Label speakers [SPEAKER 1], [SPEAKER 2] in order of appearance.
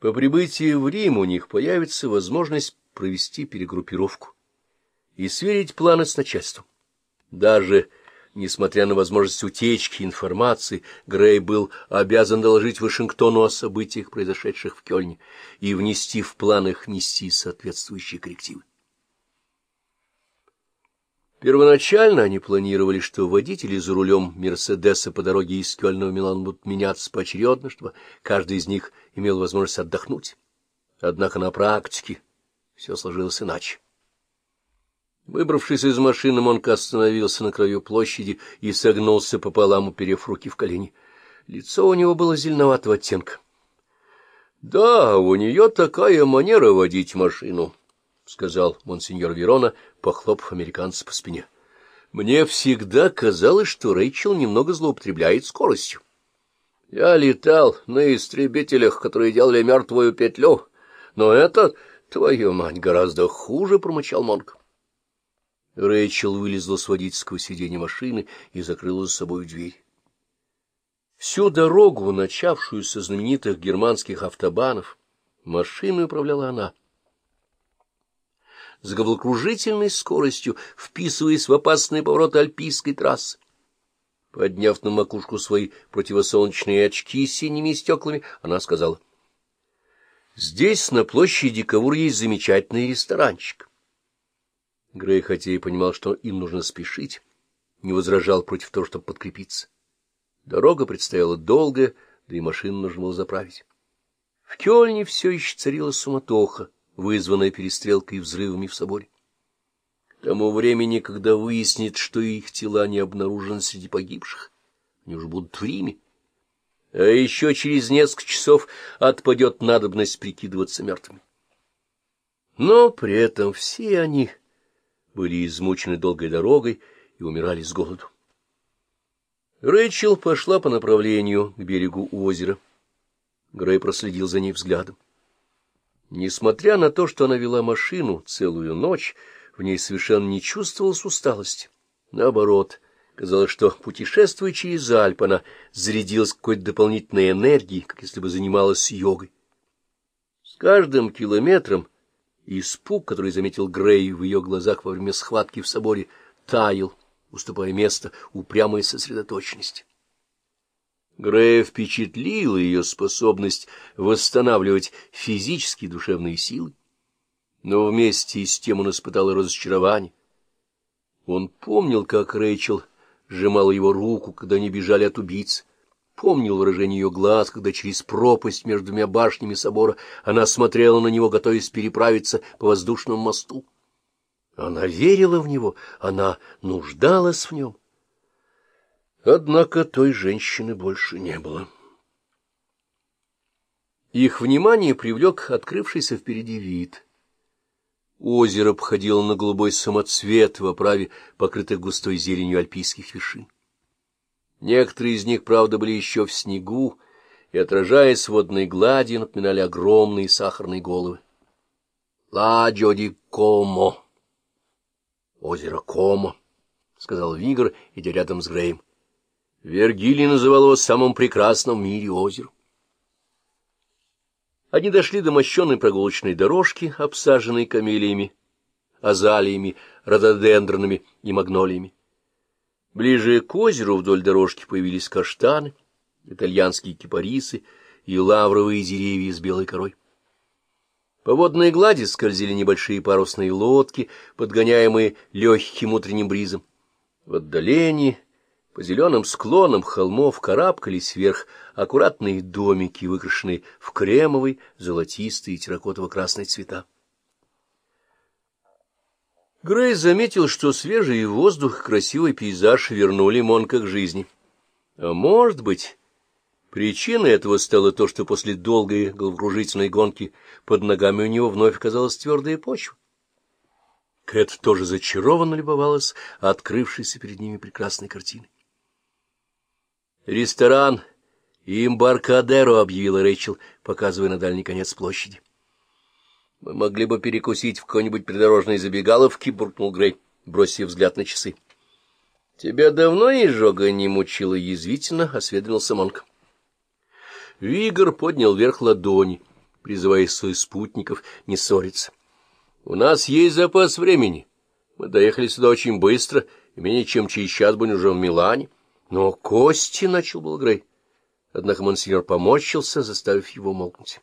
[SPEAKER 1] По прибытии в Рим у них появится возможность провести перегруппировку и сверить планы с начальством. Даже несмотря на возможность утечки информации, Грей был обязан доложить Вашингтону о событиях, произошедших в Кёльне, и внести в план их нести соответствующие коррективы. Первоначально они планировали, что водители за рулем Мерседеса по дороге из Кёльна в Милан будут меняться поочередно, чтобы каждый из них имел возможность отдохнуть. Однако на практике все сложилось иначе. Выбравшись из машины, Монка остановился на краю площади и согнулся пополам, уперев руки в колени. Лицо у него было зеленоватого оттенка. — Да, у нее такая манера водить машину, — сказал монсеньор Верона, похлопав американца по спине. — Мне всегда казалось, что Рэйчел немного злоупотребляет скоростью. Я летал на истребителях, которые делали мертвую петлю, но это, твою мать, гораздо хуже, — промычал Монк. Рэйчел вылезла с водительского сиденья машины и закрыла за собой дверь. Всю дорогу, начавшуюся знаменитых германских автобанов, машиной управляла она с головокружительной скоростью, вписываясь в опасные повороты альпийской трассы. Подняв на макушку свои противосолнечные очки с синими стеклами, она сказала, — Здесь, на площади Кавур, есть замечательный ресторанчик. Грей, хотя и понимал, что им нужно спешить, не возражал против того, чтобы подкрепиться. Дорога предстояла долгая, да и машину нужно было заправить. В Кёльне все еще царила суматоха вызванная перестрелкой и взрывами в соборе. К тому времени, когда выяснит, что их тела не обнаружены среди погибших, они уже будут в Риме. А еще через несколько часов отпадет надобность прикидываться мертвыми. Но при этом все они были измучены долгой дорогой и умирали с голоду. Рэйчел пошла по направлению к берегу озера. Грей проследил за ней взглядом. Несмотря на то, что она вела машину целую ночь, в ней совершенно не чувствовалась усталости. Наоборот, казалось, что, путешествуя через Альп, она зарядилась какой-то дополнительной энергией, как если бы занималась йогой. С каждым километром испуг, который заметил Грей в ее глазах во время схватки в соборе, таял, уступая место упрямой сосредоточенности. Грея впечатлила ее способность восстанавливать физические и душевные силы, но вместе с тем он испытал разочарование. Он помнил, как Рэйчел сжимала его руку, когда они бежали от убийц, помнил выражение ее глаз, когда через пропасть между двумя башнями собора она смотрела на него, готовясь переправиться по воздушному мосту. Она верила в него, она нуждалась в нем. Однако той женщины больше не было. Их внимание привлек открывшийся впереди вид. Озеро обходило на голубой самоцвет в оправе покрытых густой зеленью альпийских вершин. Некоторые из них, правда, были еще в снегу, и, отражаясь в водной глади, напоминали огромные сахарные головы. «Ла Джоди Комо» — озеро Комо, — сказал Вигр, идя рядом с Греем. Вергилий называл его самым прекрасным в мире озером. Они дошли до мощенной прогулочной дорожки, обсаженной камелиями, азалиями, рододендронами и магнолиями. Ближе к озеру вдоль дорожки появились каштаны, итальянские кипарисы и лавровые деревья с белой корой. По водной глади скользили небольшие парусные лодки, подгоняемые легким утренним бризом. В отдалении по зеленым склонам холмов карабкались вверх аккуратные домики, выкрашенные в кремовый, золотистый и терракотово-красный цвета. Грей заметил, что свежий воздух и красивый пейзаж вернули Монка к жизни. А может быть, причиной этого стало то, что после долгой головокружительной гонки под ногами у него вновь оказалась твердая почва. Кэт тоже зачарованно любовалась открывшейся перед ними прекрасной картиной. «Ресторан Имбаркадеро», — объявила Рэйчел, показывая на дальний конец площади. «Мы могли бы перекусить в какой-нибудь придорожной забегаловке», — буркнул Грей, бросив взгляд на часы. «Тебя давно изжога не мучила?» — язвительно осведомился Монк. Вигор поднял вверх ладони, призывая своих спутников не ссориться. «У нас есть запас времени. Мы доехали сюда очень быстро, и менее чем через час будем уже в Милане». Но кости начал был Грей. Однако монсеньор помочился, заставив его молкнуть.